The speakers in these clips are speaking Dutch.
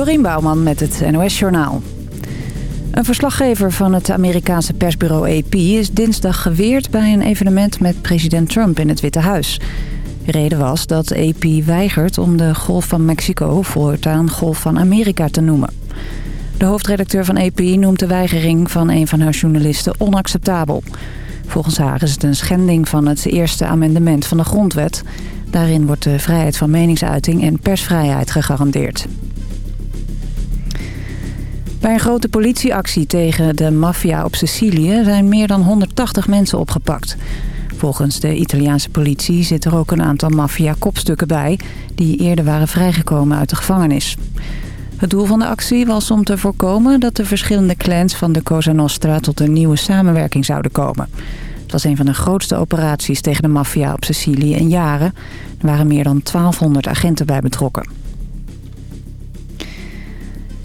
Dorien Bouwman met het NOS Journaal. Een verslaggever van het Amerikaanse persbureau AP is dinsdag geweerd bij een evenement met president Trump in het Witte Huis. De reden was dat AP weigert om de Golf van Mexico voortaan Golf van Amerika te noemen. De hoofdredacteur van AP noemt de weigering van een van haar journalisten onacceptabel. Volgens haar is het een schending van het eerste amendement van de grondwet. Daarin wordt de vrijheid van meningsuiting en persvrijheid gegarandeerd. Bij een grote politieactie tegen de maffia op Sicilië zijn meer dan 180 mensen opgepakt. Volgens de Italiaanse politie zit er ook een aantal maffia-kopstukken bij... die eerder waren vrijgekomen uit de gevangenis. Het doel van de actie was om te voorkomen dat de verschillende clans van de Cosa Nostra... tot een nieuwe samenwerking zouden komen. Het was een van de grootste operaties tegen de maffia op Sicilië in jaren. Er waren meer dan 1200 agenten bij betrokken.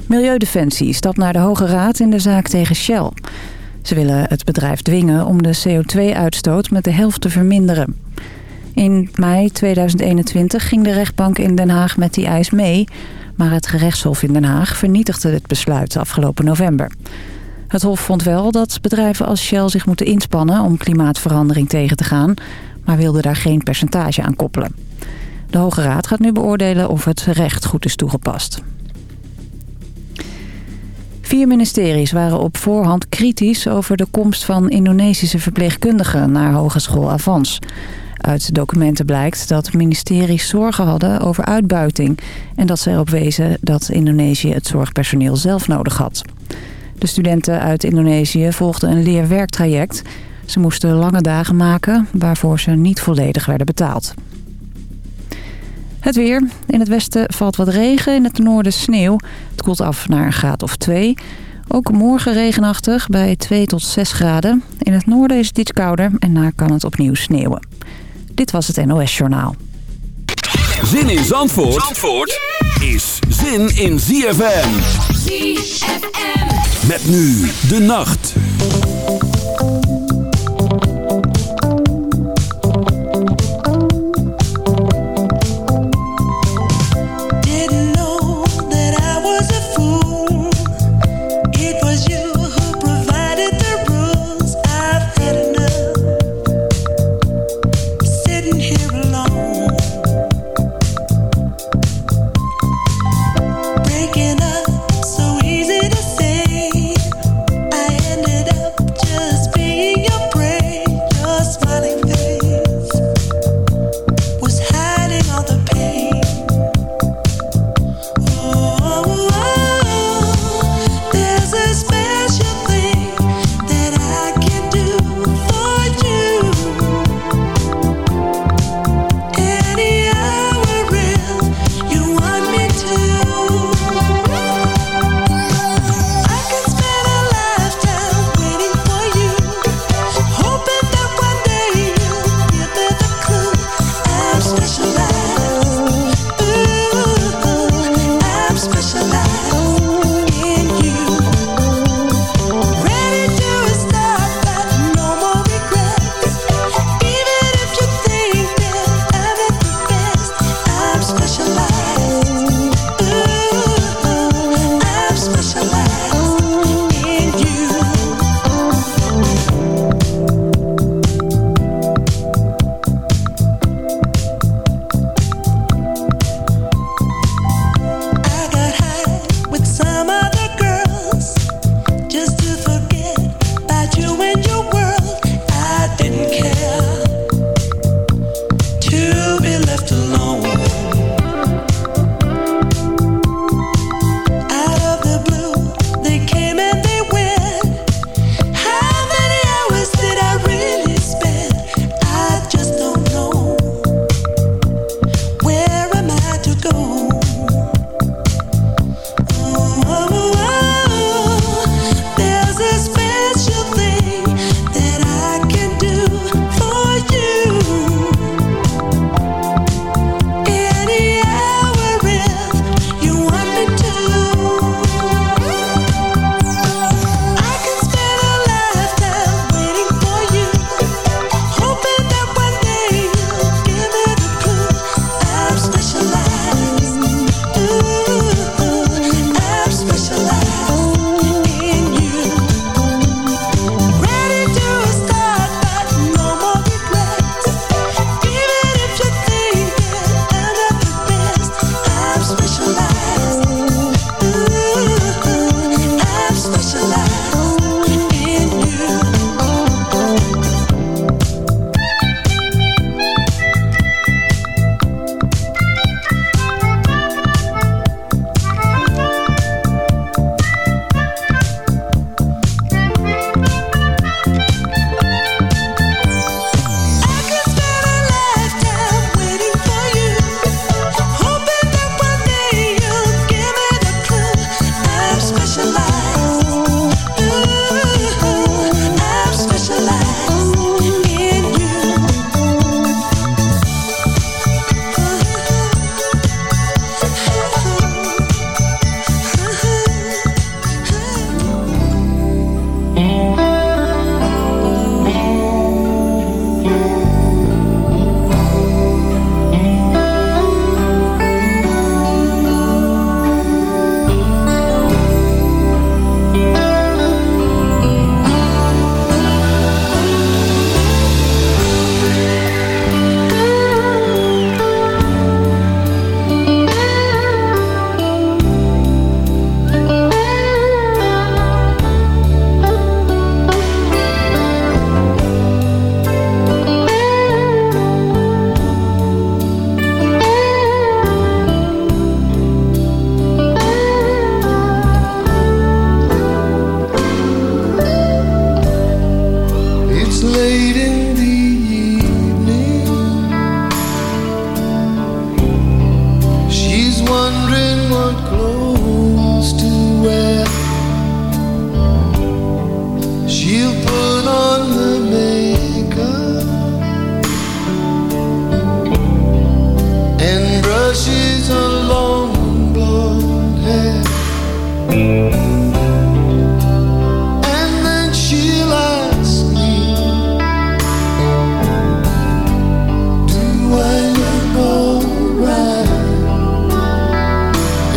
Milieudefensie stapt naar de Hoge Raad in de zaak tegen Shell. Ze willen het bedrijf dwingen om de CO2-uitstoot met de helft te verminderen. In mei 2021 ging de rechtbank in Den Haag met die eis mee... maar het gerechtshof in Den Haag vernietigde het besluit afgelopen november. Het hof vond wel dat bedrijven als Shell zich moeten inspannen om klimaatverandering tegen te gaan... maar wilde daar geen percentage aan koppelen. De Hoge Raad gaat nu beoordelen of het recht goed is toegepast. Vier ministeries waren op voorhand kritisch over de komst van Indonesische verpleegkundigen naar Hogeschool Avans. Uit documenten blijkt dat ministeries zorgen hadden over uitbuiting... en dat ze erop wezen dat Indonesië het zorgpersoneel zelf nodig had. De studenten uit Indonesië volgden een leerwerktraject. Ze moesten lange dagen maken waarvoor ze niet volledig werden betaald. Het weer. In het westen valt wat regen, in het noorden sneeuw. Het koelt af naar een graad of 2. Ook morgen regenachtig bij 2 tot 6 graden. In het noorden is het iets kouder en daar kan het opnieuw sneeuwen. Dit was het NOS Journaal. Zin in Zandvoort, Zandvoort is zin in ZFM. ZFM. Met nu de nacht.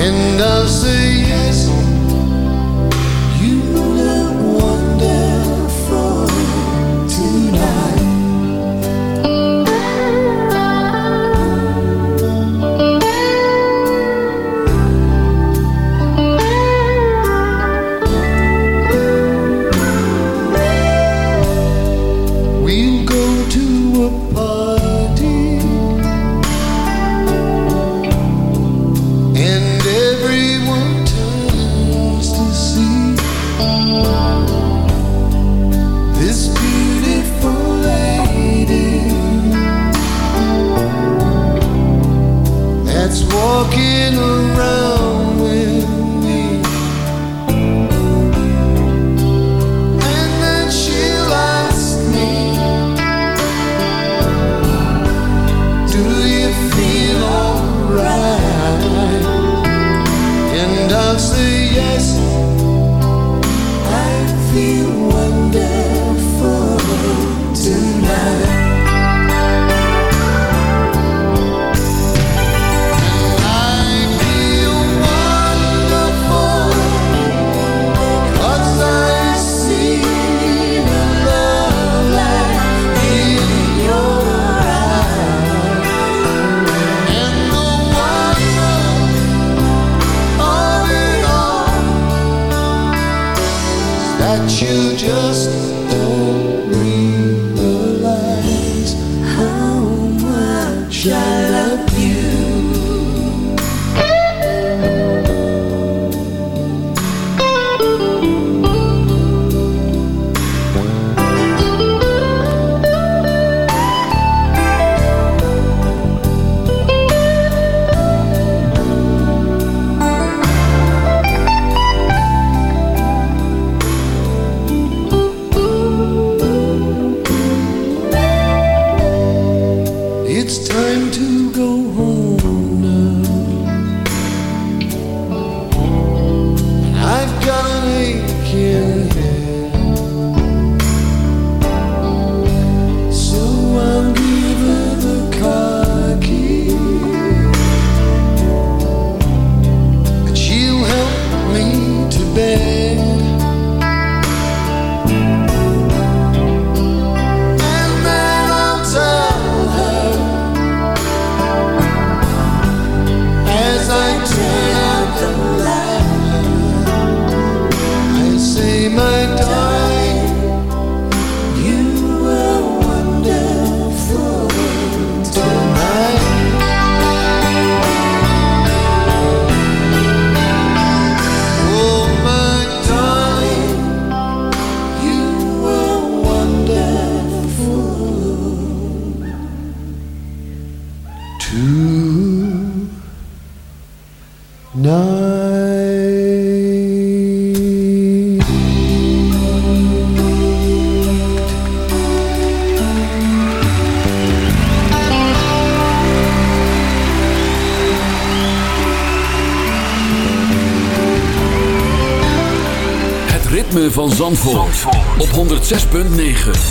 And I'll say yes. 6.9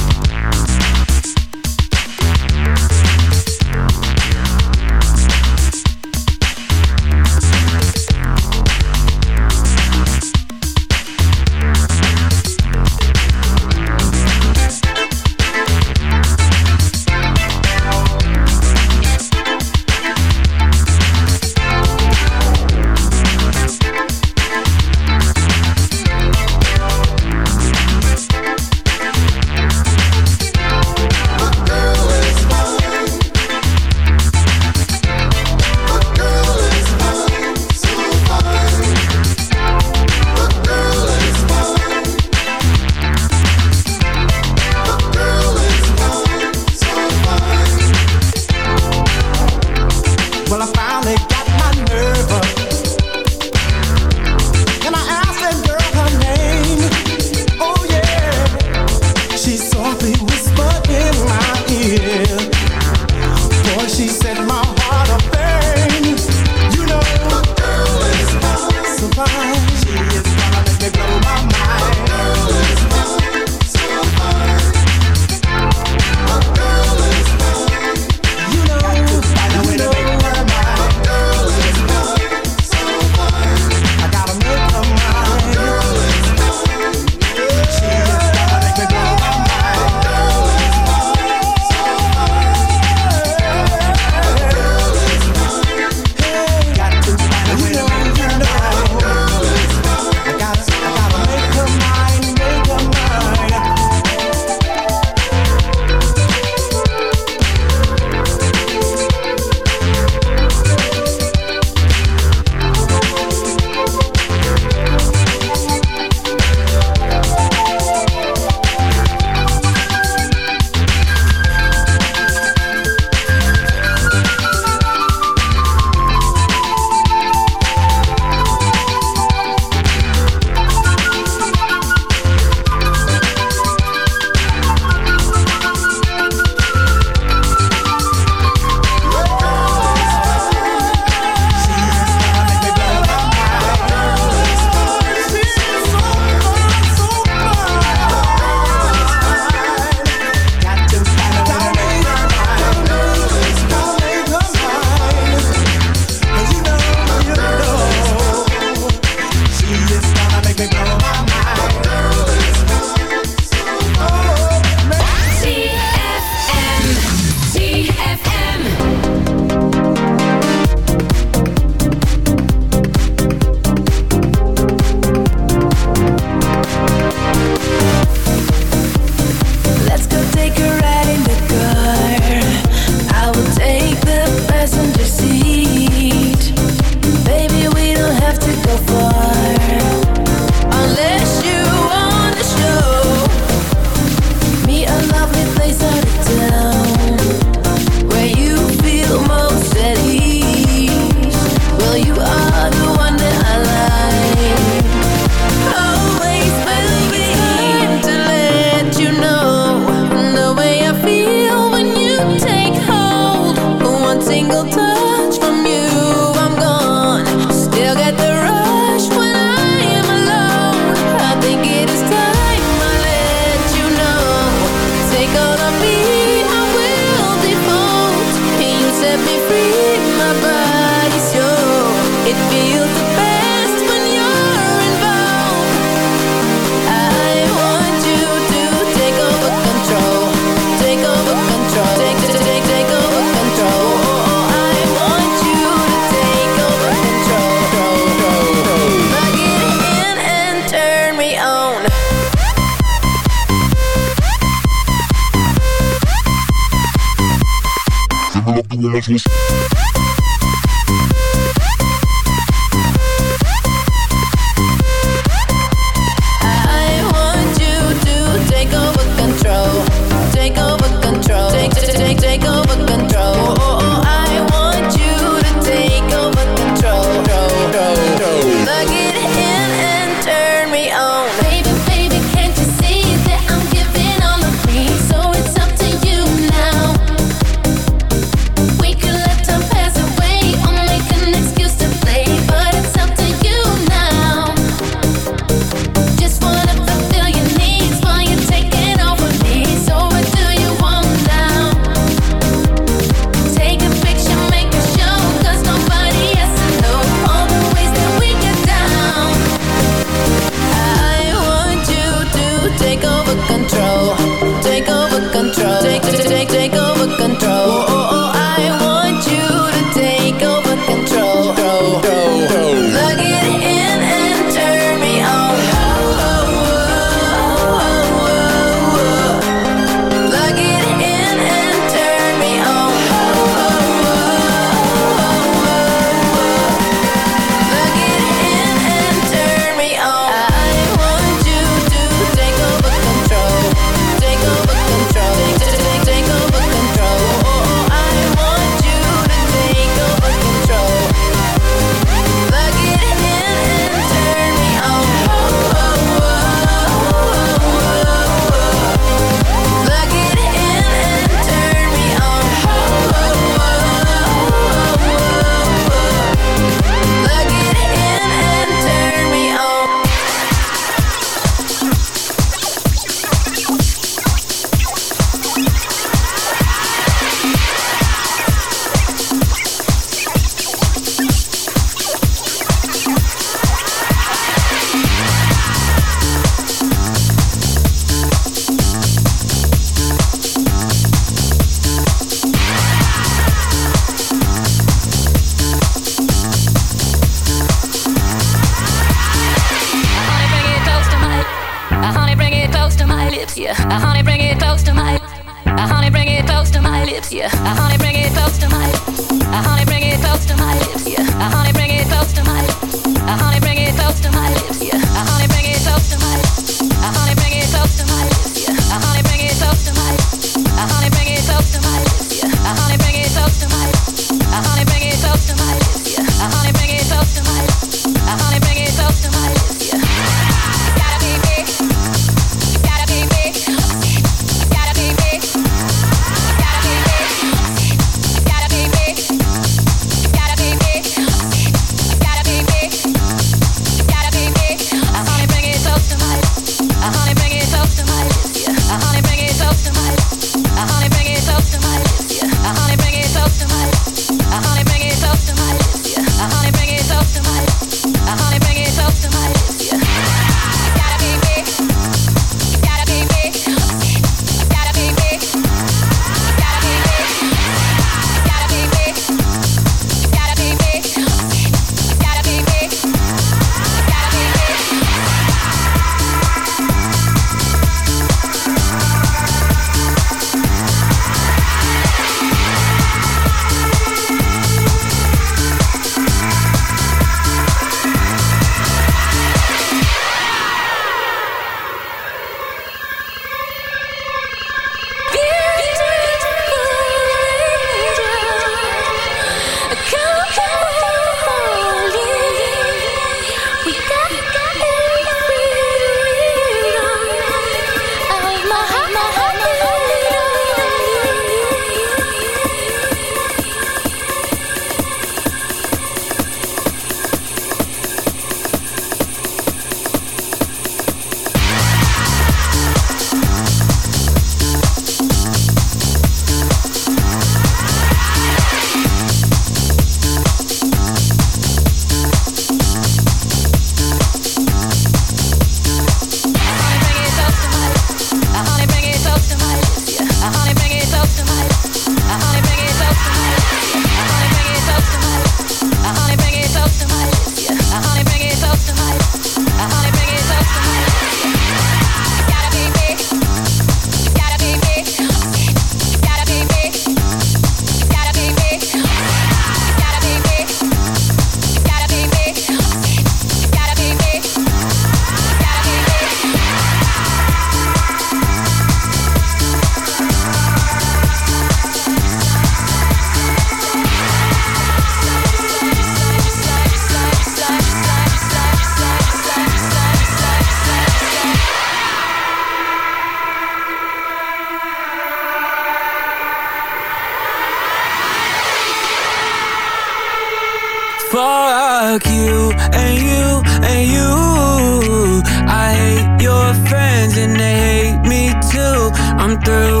girl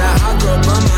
I grew my mind. my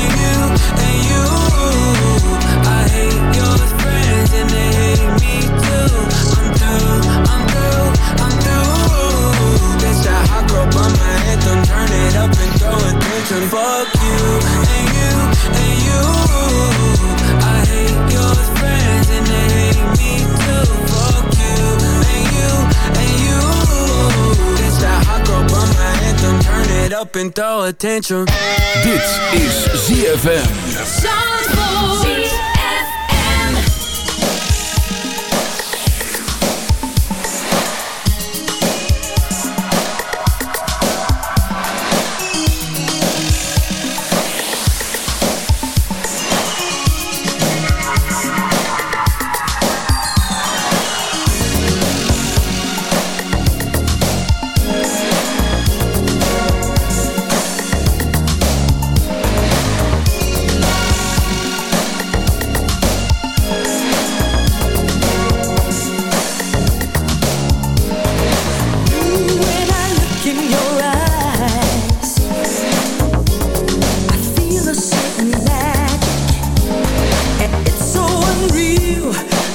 attention. Fuck you and you and you. I hate your friends and they hate me too. Fuck you and you and you. This that hot girl bummer anthem. Turn it up and throw attention. Dit is ZFM. Zandvoort.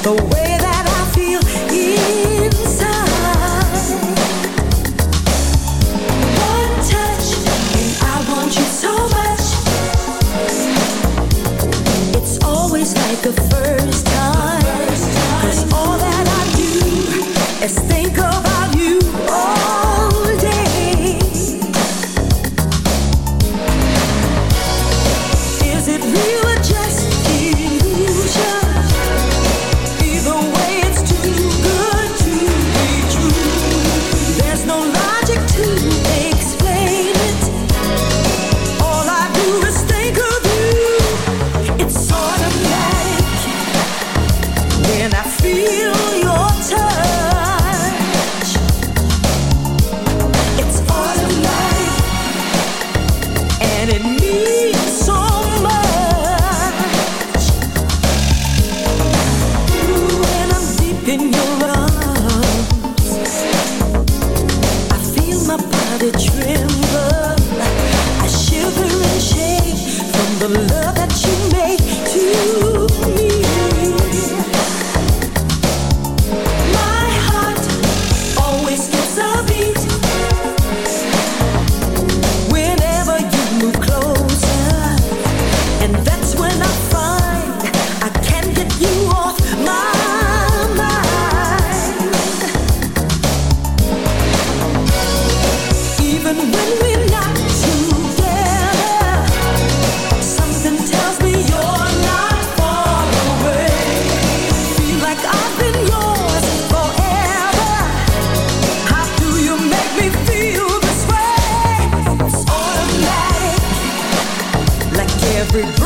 the way every